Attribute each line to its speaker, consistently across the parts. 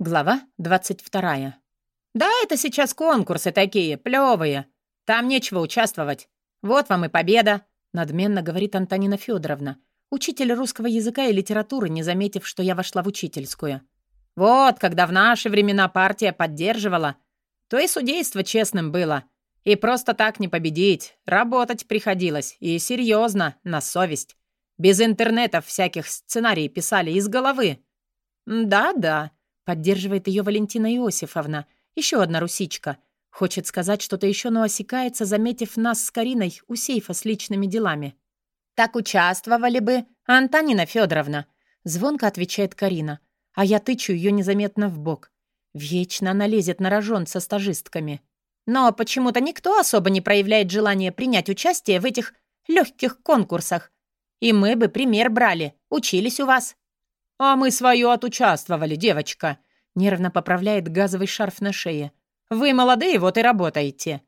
Speaker 1: Глава 22. «Да, это сейчас конкурсы такие, плевые. Там нечего участвовать. Вот вам и победа», — надменно говорит Антонина Федоровна, учитель русского языка и литературы, не заметив, что я вошла в учительскую. «Вот, когда в наши времена партия поддерживала, то и судейство честным было. И просто так не победить. Работать приходилось. И серьезно, на совесть. Без интернетов всяких сценарий писали из головы. Да-да, Поддерживает ее Валентина Иосифовна, еще одна русичка. Хочет сказать что-то еще, но осекается, заметив нас с Кариной у сейфа с личными делами. «Так участвовали бы, Антонина Федоровна», — звонко отвечает Карина, а я тычу ее незаметно в бок. Вечно она лезет на рожон со стажистками. Но почему-то никто особо не проявляет желания принять участие в этих легких конкурсах. И мы бы пример брали, учились у вас. «А мы свое отучаствовали, девочка», — нервно поправляет газовый шарф на шее. «Вы молодые, вот и работаете».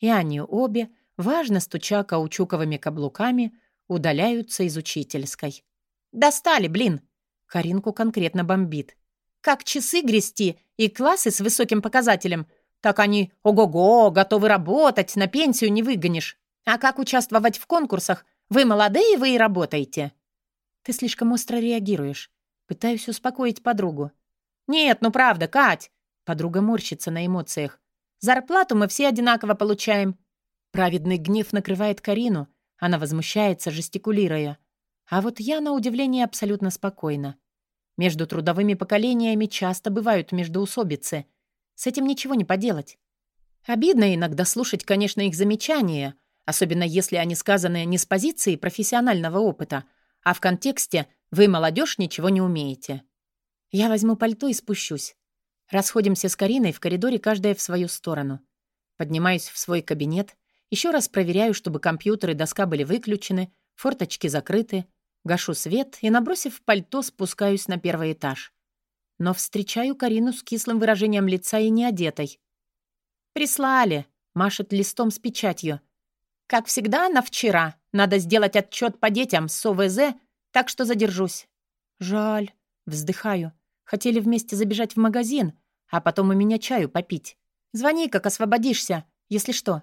Speaker 1: И они обе, важно стуча каучуковыми каблуками, удаляются из учительской. «Достали, блин!» Каринку конкретно бомбит. «Как часы грести и классы с высоким показателем, так они, ого-го, готовы работать, на пенсию не выгонишь. А как участвовать в конкурсах? Вы молодые, вы и работаете». «Ты слишком остро реагируешь. Пытаюсь успокоить подругу. «Нет, ну правда, Кать!» Подруга морщится на эмоциях. «Зарплату мы все одинаково получаем». Праведный гнев накрывает Карину. Она возмущается, жестикулируя. А вот я, на удивление, абсолютно спокойна. Между трудовыми поколениями часто бывают междоусобицы. С этим ничего не поделать. Обидно иногда слушать, конечно, их замечания, особенно если они сказаны не с позиции профессионального опыта, а в контексте вы, молодежь, ничего не умеете. Я возьму пальто и спущусь. Расходимся с Кариной в коридоре, каждая в свою сторону. Поднимаюсь в свой кабинет, еще раз проверяю, чтобы компьютер и доска были выключены, форточки закрыты, гашу свет и, набросив пальто, спускаюсь на первый этаж. Но встречаю Карину с кислым выражением лица и неодетой. «Прислали», — машет листом с печатью. «Как всегда, на вчера. Надо сделать отчет по детям с ОВЗ так что задержусь». «Жаль», — вздыхаю. «Хотели вместе забежать в магазин, а потом у меня чаю попить. Звони, как освободишься, если что».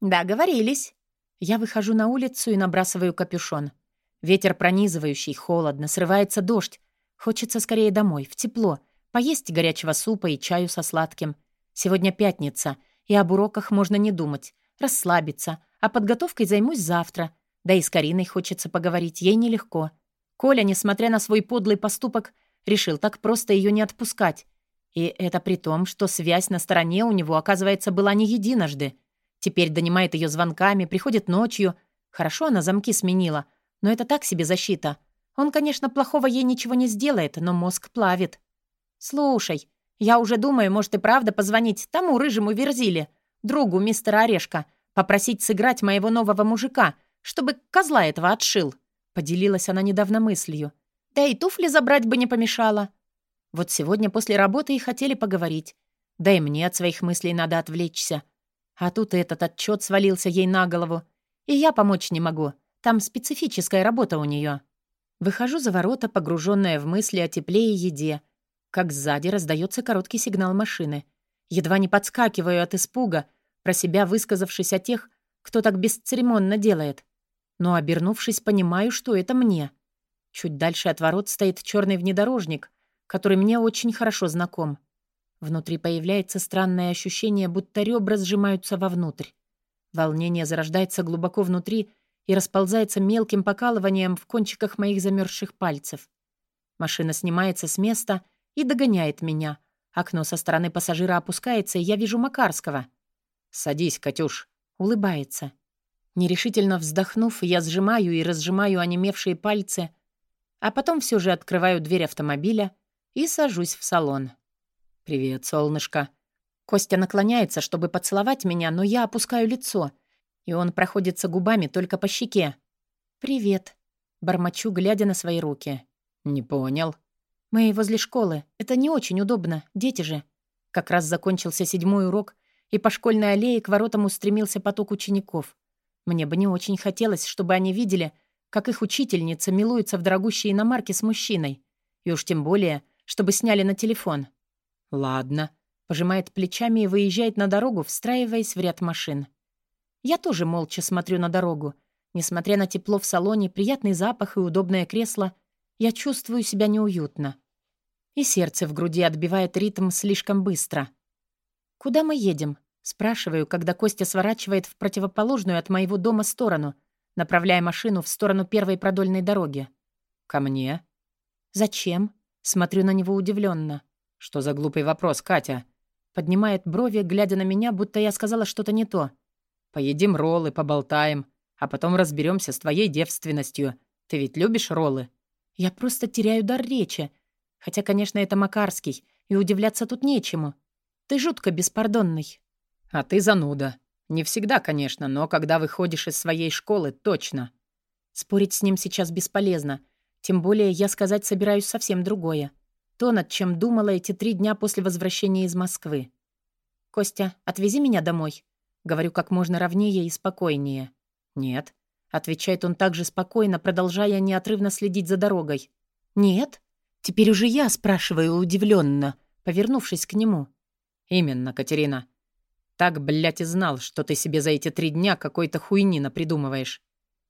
Speaker 1: «Договорились». Я выхожу на улицу и набрасываю капюшон. Ветер пронизывающий, холодно, срывается дождь. Хочется скорее домой, в тепло, поесть горячего супа и чаю со сладким. Сегодня пятница, и об уроках можно не думать, расслабиться, а подготовкой займусь завтра — да и с Кариной хочется поговорить, ей нелегко. Коля, несмотря на свой подлый поступок, решил так просто ее не отпускать. И это при том, что связь на стороне у него, оказывается, была не единожды. Теперь донимает ее звонками, приходит ночью. Хорошо она замки сменила, но это так себе защита. Он, конечно, плохого ей ничего не сделает, но мозг плавит. «Слушай, я уже думаю, может и правда позвонить тому рыжему Верзиле, другу мистера Орешка, попросить сыграть моего нового мужика, чтобы козла этого отшил», — поделилась она недавно мыслью. «Да и туфли забрать бы не помешало». Вот сегодня после работы и хотели поговорить. Да и мне от своих мыслей надо отвлечься. А тут этот отчет свалился ей на голову. И я помочь не могу. Там специфическая работа у нее. Выхожу за ворота, погруженная в мысли о тепле и еде. Как сзади раздается короткий сигнал машины. Едва не подскакиваю от испуга, про себя высказавшись о тех, кто так бесцеремонно делает но, обернувшись, понимаю, что это мне. Чуть дальше от ворот стоит черный внедорожник, который мне очень хорошо знаком. Внутри появляется странное ощущение, будто ребра сжимаются вовнутрь. Волнение зарождается глубоко внутри и расползается мелким покалыванием в кончиках моих замерзших пальцев. Машина снимается с места и догоняет меня. Окно со стороны пассажира опускается, и я вижу Макарского. «Садись, Катюш», — улыбается. Нерешительно вздохнув, я сжимаю и разжимаю онемевшие пальцы, а потом все же открываю дверь автомобиля и сажусь в салон. «Привет, солнышко». Костя наклоняется, чтобы поцеловать меня, но я опускаю лицо, и он проходится губами только по щеке. «Привет», — бормочу, глядя на свои руки. «Не понял». «Мы возле школы. Это не очень удобно. Дети же». Как раз закончился седьмой урок, и по школьной аллее к воротам устремился поток учеников. Мне бы не очень хотелось, чтобы они видели, как их учительница милуется в дорогущей иномарке с мужчиной. И уж тем более, чтобы сняли на телефон. «Ладно», — пожимает плечами и выезжает на дорогу, встраиваясь в ряд машин. Я тоже молча смотрю на дорогу. Несмотря на тепло в салоне, приятный запах и удобное кресло, я чувствую себя неуютно. И сердце в груди отбивает ритм слишком быстро. «Куда мы едем?» — спрашиваю, когда Костя сворачивает в противоположную от моего дома сторону, направляя машину в сторону первой продольной дороги.
Speaker 2: «Ко мне?»
Speaker 1: «Зачем?» — смотрю на него удивленно.
Speaker 2: «Что за глупый вопрос, Катя?»
Speaker 1: Поднимает брови, глядя на меня, будто я сказала что-то не то.
Speaker 2: «Поедим роллы, поболтаем, а потом разберемся с твоей девственностью. Ты ведь любишь роллы?»
Speaker 1: Я просто теряю дар речи. Хотя, конечно, это Макарский, и удивляться тут нечему. Ты жутко беспардонный.
Speaker 2: А ты зануда. Не всегда, конечно, но когда выходишь из своей школы, точно.
Speaker 1: Спорить с ним сейчас бесполезно. Тем более я сказать собираюсь совсем другое. То, над чем думала эти три дня после возвращения из Москвы. «Костя, отвези меня домой», — говорю как можно ровнее и спокойнее.
Speaker 2: «Нет», —
Speaker 1: отвечает он также спокойно, продолжая неотрывно следить за дорогой. «Нет?» Теперь уже я спрашиваю удивленно, повернувшись к нему.
Speaker 2: «Именно, Катерина. Так, блядь, и знал, что ты себе за эти три дня какой-то хуйни напридумываешь».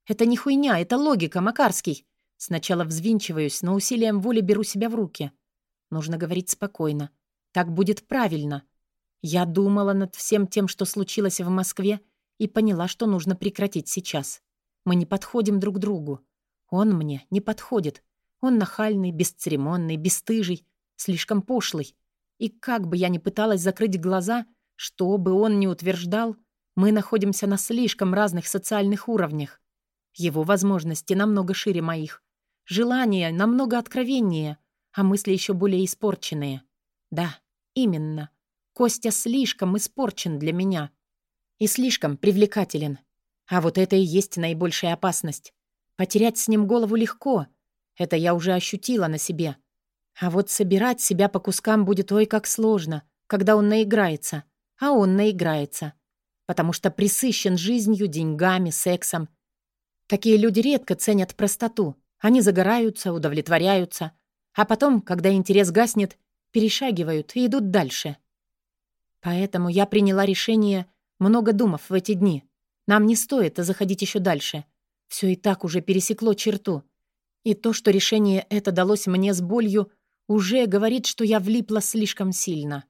Speaker 1: «Это не хуйня, это логика, Макарский». Сначала взвинчиваюсь, но усилием воли беру себя в руки. Нужно говорить спокойно. Так будет правильно. Я думала над всем тем, что случилось в Москве, и поняла, что нужно прекратить сейчас. Мы не подходим друг другу. Он мне не подходит. Он нахальный, бесцеремонный, бесстыжий, слишком пошлый. И как бы я ни пыталась закрыть глаза, что бы он ни утверждал, мы находимся на слишком разных социальных уровнях. Его возможности намного шире моих. Желания намного откровеннее, а мысли еще более испорченные. Да, именно. Костя слишком испорчен для меня. И слишком привлекателен. А вот это и есть наибольшая опасность. Потерять с ним голову легко. Это я уже ощутила на себе. А вот собирать себя по кускам будет ой как сложно, когда он наиграется. А он наиграется. Потому что присыщен жизнью, деньгами, сексом. Такие люди редко ценят простоту. Они загораются, удовлетворяются — а потом, когда интерес гаснет, перешагивают и идут дальше. Поэтому я приняла решение, много думав в эти дни. Нам не стоит заходить еще дальше. Все и так уже пересекло черту. И то, что решение это далось мне с болью, уже говорит, что я влипла слишком сильно.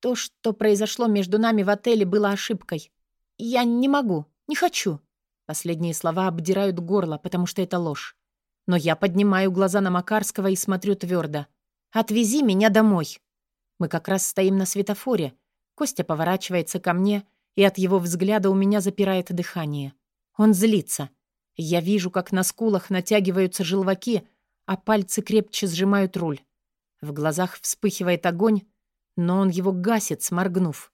Speaker 1: То, что произошло между нами в отеле, было ошибкой. Я не могу, не хочу. Последние слова обдирают горло, потому что это ложь. Но я поднимаю глаза на Макарского и смотрю твердо. «Отвези меня домой». Мы как раз стоим на светофоре. Костя поворачивается ко мне, и от его взгляда у меня запирает дыхание. Он злится. Я вижу, как на скулах натягиваются желваки, а пальцы крепче сжимают руль. В глазах вспыхивает огонь, но он его гасит, сморгнув.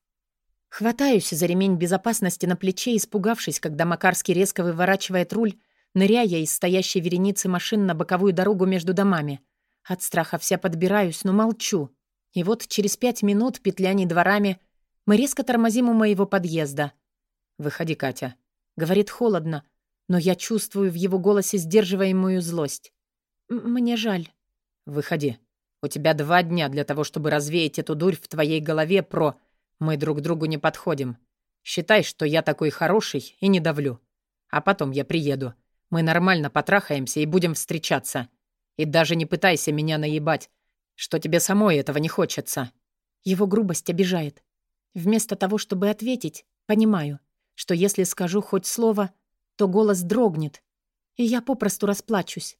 Speaker 1: Хватаюсь за ремень безопасности на плече, испугавшись, когда Макарский резко выворачивает руль ныряя из стоящей вереницы машин на боковую дорогу между домами. От страха вся подбираюсь, но молчу. И вот через пять минут петляний дворами мы резко тормозим у моего подъезда.
Speaker 2: «Выходи, Катя», —
Speaker 1: говорит холодно, но я чувствую в его голосе сдерживаемую злость. «Мне жаль».
Speaker 2: «Выходи. У тебя два дня для того, чтобы развеять эту дурь в твоей голове про «мы друг другу не подходим». Считай, что я такой хороший и не давлю. А потом я приеду. Мы нормально потрахаемся и будем встречаться. И даже не пытайся меня наебать, что тебе самой этого не хочется».
Speaker 1: Его грубость обижает. Вместо того, чтобы ответить, понимаю, что если скажу хоть слово, то голос дрогнет, и я попросту расплачусь.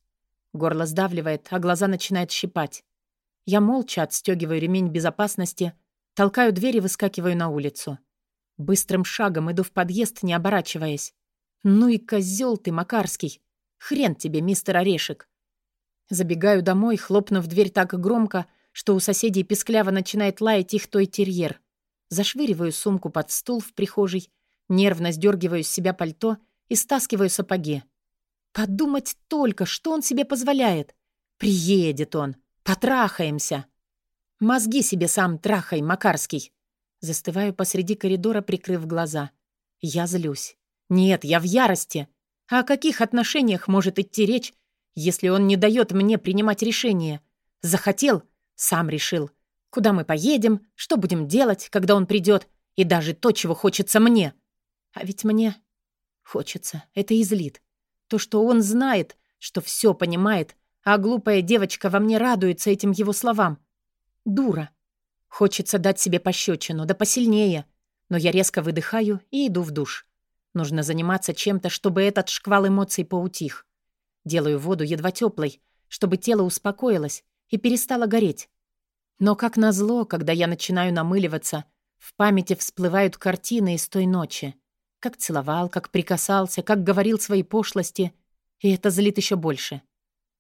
Speaker 1: Горло сдавливает, а глаза начинают щипать. Я молча отстегиваю ремень безопасности, толкаю дверь и выскакиваю на улицу. Быстрым шагом иду в подъезд, не оборачиваясь. «Ну и козел ты, Макарский! Хрен тебе, мистер Орешек!» Забегаю домой, хлопнув дверь так громко, что у соседей пескляво начинает лаять их той терьер. Зашвыриваю сумку под стул в прихожей, нервно сдергиваю с себя пальто и стаскиваю сапоги. Подумать только, что он себе позволяет. Приедет он. Потрахаемся. Мозги себе сам трахай, Макарский. Застываю посреди коридора, прикрыв глаза. Я злюсь. Нет, я в ярости. А о каких отношениях может идти речь, если он не дает мне принимать решение? Захотел — сам решил. Куда мы поедем, что будем делать, когда он придет, и даже то, чего хочется мне. А ведь мне хочется. Это излит. То, что он знает, что все понимает, а глупая девочка во мне радуется этим его словам. Дура. Хочется дать себе пощечину, да посильнее. Но я резко выдыхаю и иду в душ. Нужно заниматься чем-то, чтобы этот шквал эмоций поутих. Делаю воду едва теплой, чтобы тело успокоилось и перестало гореть. Но как назло, когда я начинаю намыливаться, в памяти всплывают картины из той ночи. Как целовал, как прикасался, как говорил свои пошлости. И это злит еще больше.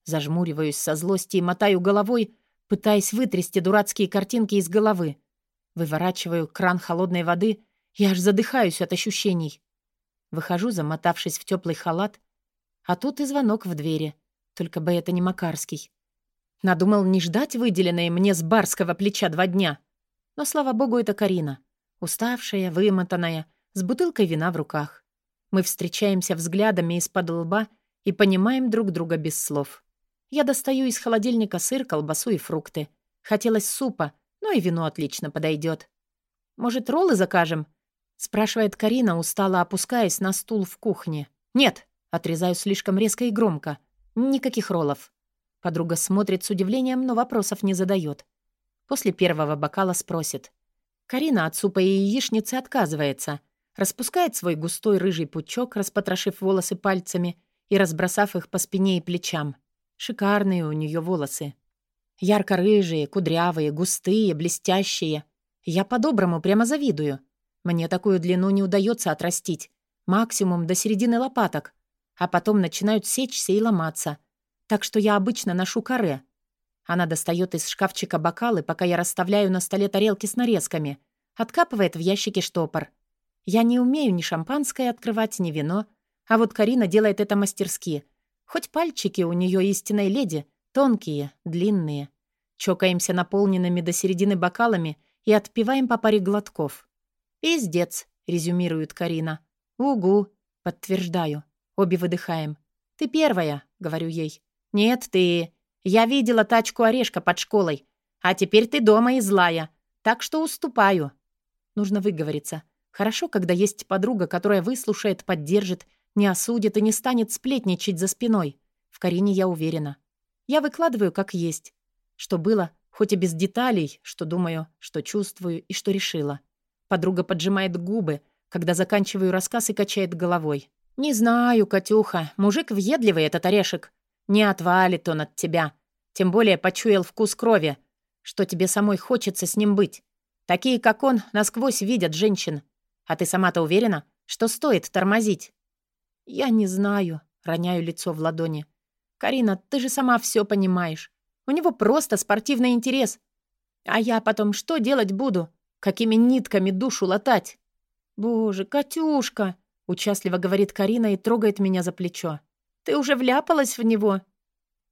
Speaker 1: Зажмуриваюсь со злости и мотаю головой, пытаясь вытрясти дурацкие картинки из головы. Выворачиваю кран холодной воды и аж задыхаюсь от ощущений. Выхожу, замотавшись в теплый халат, а тут и звонок в двери. Только бы это не Макарский. Надумал не ждать выделенные мне с барского плеча два дня. Но, слава богу, это Карина. Уставшая, вымотанная, с бутылкой вина в руках. Мы встречаемся взглядами из-под лба и понимаем друг друга без слов. Я достаю из холодильника сыр, колбасу и фрукты. Хотелось супа, но и вино отлично подойдет. «Может, роллы закажем?» — спрашивает Карина, устало опускаясь на стул в кухне. «Нет», — отрезаю слишком резко и громко. «Никаких роллов». Подруга смотрит с удивлением, но вопросов не задает. После первого бокала спросит. Карина от супа и яичницы отказывается. Распускает свой густой рыжий пучок, распотрошив волосы пальцами и разбросав их по спине и плечам. Шикарные у нее волосы. Ярко-рыжие, кудрявые, густые, блестящие. Я по-доброму прямо завидую. Мне такую длину не удается отрастить. Максимум до середины лопаток. А потом начинают сечься и ломаться. Так что я обычно ношу каре. Она достает из шкафчика бокалы, пока я расставляю на столе тарелки с нарезками. Откапывает в ящике штопор. Я не умею ни шампанское открывать, ни вино. А вот Карина делает это мастерски. Хоть пальчики у нее истинной леди, тонкие, длинные. Чокаемся наполненными до середины бокалами и отпиваем по паре глотков. «Пиздец», — резюмирует Карина. «Угу», — подтверждаю. Обе выдыхаем. «Ты первая», — говорю ей. «Нет, ты. Я видела тачку Орешка под школой. А теперь ты дома и злая. Так что уступаю». Нужно выговориться. Хорошо, когда есть подруга, которая выслушает, поддержит не осудит и не станет сплетничать за спиной. В Карине я уверена. Я выкладываю как есть. Что было, хоть и без деталей, что думаю, что чувствую и что решила. Подруга поджимает губы, когда заканчиваю рассказ и качает головой. «Не знаю, Катюха, мужик въедливый этот орешек. Не отвалит он от тебя. Тем более почуял вкус крови, что тебе самой хочется с ним быть. Такие, как он, насквозь видят женщин. А ты сама-то уверена, что стоит тормозить?» «Я не знаю», — роняю лицо в ладони. «Карина, ты же сама все понимаешь. У него просто спортивный интерес. А я потом что делать буду? Какими нитками душу латать?» «Боже, Катюшка!» — участливо говорит Карина и трогает меня за плечо. «Ты уже вляпалась в него?»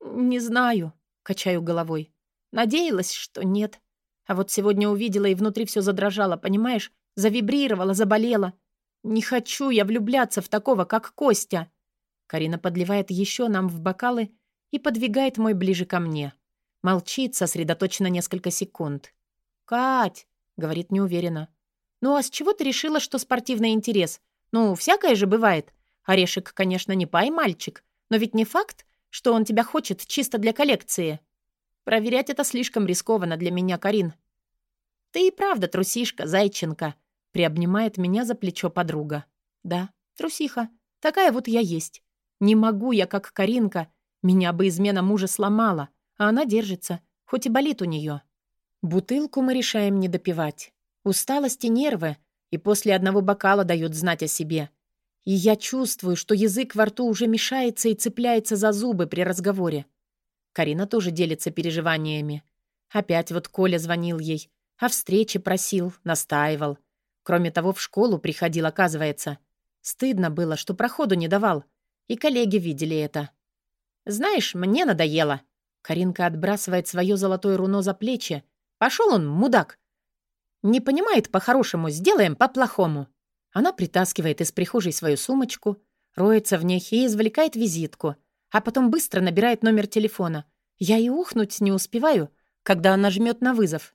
Speaker 1: «Не знаю», — качаю головой. «Надеялась, что нет. А вот сегодня увидела, и внутри все задрожало, понимаешь? Завибрировала, заболела. «Не хочу я влюбляться в такого, как Костя!» Карина подливает еще нам в бокалы и подвигает мой ближе ко мне. Молчит, сосредоточенно несколько секунд. «Кать!» — говорит неуверенно. «Ну а с чего ты решила, что спортивный интерес? Ну, всякое же бывает. Орешек, конечно, не пай-мальчик, но ведь не факт, что он тебя хочет чисто для коллекции. Проверять это слишком рискованно для меня, Карин. Ты и правда трусишка, зайченка. Приобнимает меня за плечо подруга. Да, трусиха. Такая вот я есть. Не могу я, как Каринка. Меня бы измена мужа сломала, а она держится, хоть и болит у нее. Бутылку мы решаем не допивать. Усталость и нервы, и после одного бокала дают знать о себе. И я чувствую, что язык во рту уже мешается и цепляется за зубы при разговоре. Карина тоже делится переживаниями. Опять вот Коля звонил ей, о встрече просил, настаивал — Кроме того, в школу приходил, оказывается. Стыдно было, что проходу не давал. И коллеги видели это. «Знаешь, мне надоело». Каринка отбрасывает свое золотое руно за плечи. Пошел он, мудак. Не понимает по-хорошему, сделаем по-плохому. Она притаскивает из прихожей свою сумочку, роется в ней и извлекает визитку, а потом быстро набирает номер телефона. Я и ухнуть не успеваю, когда она жмет на вызов.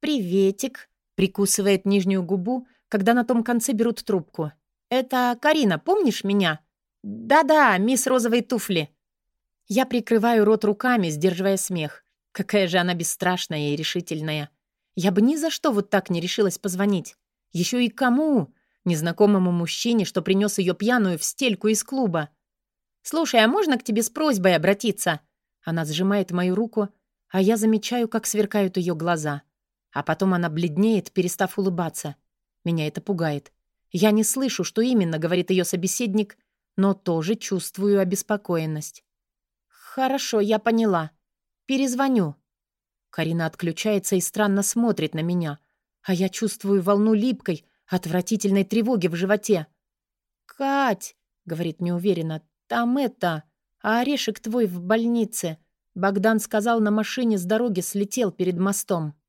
Speaker 1: «Приветик», — прикусывает нижнюю губу, когда на том конце берут трубку. «Это Карина, помнишь меня?» «Да-да, мисс Розовые туфли». Я прикрываю рот руками, сдерживая смех. Какая же она бесстрашная и решительная. Я бы ни за что вот так не решилась позвонить. Еще и кому? Незнакомому мужчине, что принес ее пьяную в стельку из клуба. «Слушай, а можно к тебе с просьбой обратиться?» Она сжимает мою руку, а я замечаю, как сверкают ее глаза. А потом она бледнеет, перестав улыбаться. Меня это пугает. Я не слышу, что именно говорит ее собеседник, но тоже чувствую обеспокоенность. «Хорошо, я поняла. Перезвоню». Карина отключается и странно смотрит на меня, а я чувствую волну липкой, отвратительной тревоги в животе. «Кать», — говорит неуверенно, — «там это, а орешек твой в больнице. Богдан сказал, на машине с дороги слетел перед мостом».